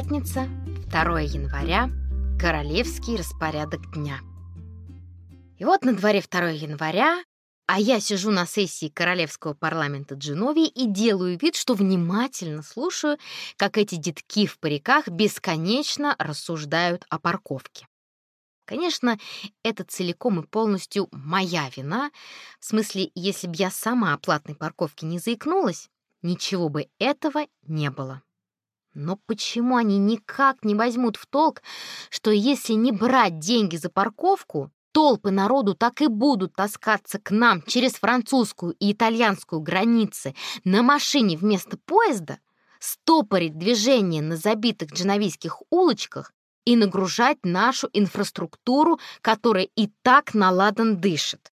Пятница, 2 января, королевский распорядок дня. И вот на дворе 2 января, а я сижу на сессии Королевского парламента Дженовии и делаю вид, что внимательно слушаю, как эти детки в париках бесконечно рассуждают о парковке. Конечно, это целиком и полностью моя вина. В смысле, если бы я сама о платной парковке не заикнулась, ничего бы этого не было. Но почему они никак не возьмут в толк, что если не брать деньги за парковку, толпы народу так и будут таскаться к нам через французскую и итальянскую границы на машине вместо поезда, стопорить движение на забитых дженовийских улочках и нагружать нашу инфраструктуру, которая и так наладан дышит.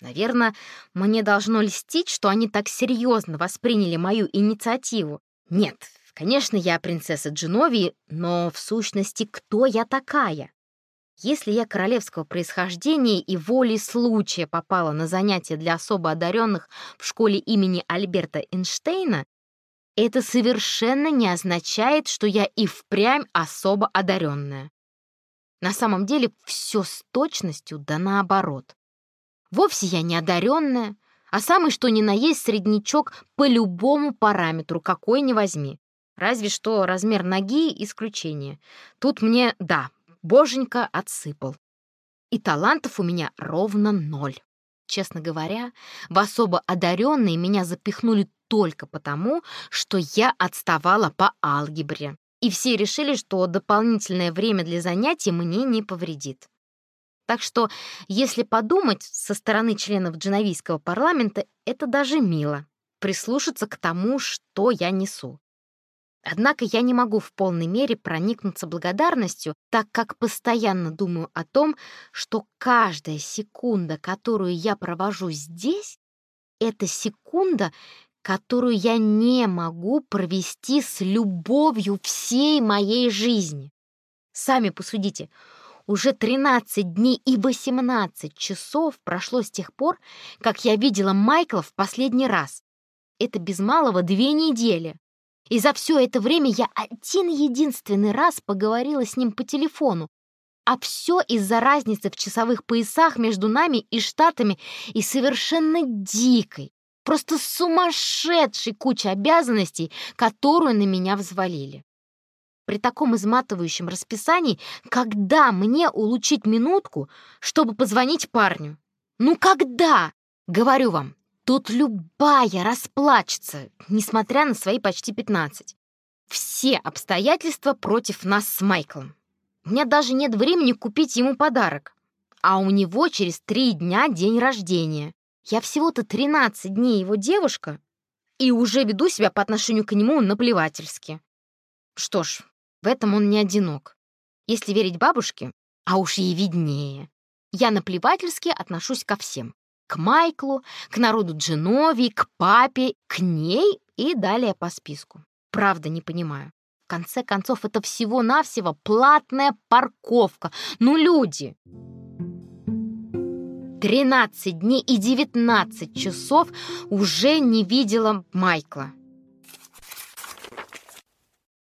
Наверное, мне должно льстить, что они так серьезно восприняли мою инициативу. Нет, Конечно, я принцесса Дженовии, но в сущности, кто я такая? Если я королевского происхождения и волей случая попала на занятия для особо одаренных в школе имени Альберта Эйнштейна, это совершенно не означает, что я и впрямь особо одаренная. На самом деле все с точностью да наоборот. Вовсе я не одаренная, а самый что ни на есть среднячок по любому параметру, какой ни возьми. Разве что размер ноги — исключение. Тут мне, да, боженька отсыпал. И талантов у меня ровно ноль. Честно говоря, в особо одаренные меня запихнули только потому, что я отставала по алгебре. И все решили, что дополнительное время для занятий мне не повредит. Так что, если подумать, со стороны членов дженовийского парламента это даже мило. Прислушаться к тому, что я несу. Однако я не могу в полной мере проникнуться благодарностью, так как постоянно думаю о том, что каждая секунда, которую я провожу здесь, это секунда, которую я не могу провести с любовью всей моей жизни. Сами посудите, уже 13 дней и 18 часов прошло с тех пор, как я видела Майкла в последний раз. Это без малого две недели. И за все это время я один единственный раз поговорила с ним по телефону. А все из-за разницы в часовых поясах между нами и Штатами и совершенно дикой, просто сумасшедшей кучей обязанностей, которую на меня взвалили. При таком изматывающем расписании, когда мне улучшить минутку, чтобы позвонить парню? Ну когда? Говорю вам, Тут любая расплачется, несмотря на свои почти 15. Все обстоятельства против нас с Майклом. У меня даже нет времени купить ему подарок. А у него через три дня день рождения. Я всего-то 13 дней его девушка и уже веду себя по отношению к нему наплевательски. Что ж, в этом он не одинок. Если верить бабушке, а уж ей виднее, я наплевательски отношусь ко всем к Майклу, к народу Дженовии, к папе, к ней и далее по списку. Правда, не понимаю. В конце концов, это всего-навсего платная парковка. Ну, люди! 13 дней и 19 часов уже не видела Майкла.